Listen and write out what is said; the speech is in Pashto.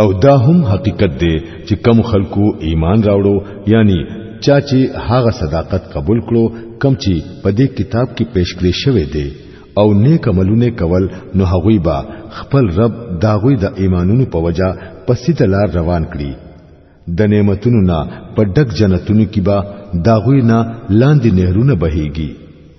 او دا هم حقیقت دی چې کم خلکو ایمان راوړو یعنی چا چې هغه صداقت قبول کړو کم چې په دې کتاب کې پیش کړی شوی دی او نیک عملونه کول نو هغوی به خپل رب داغوی د دا ایمانونو په وجا پسې د لار روان کړي د نعمتونو نه په ډک جنتونو کې به داغوی نه لاندې نهرونه بهيږي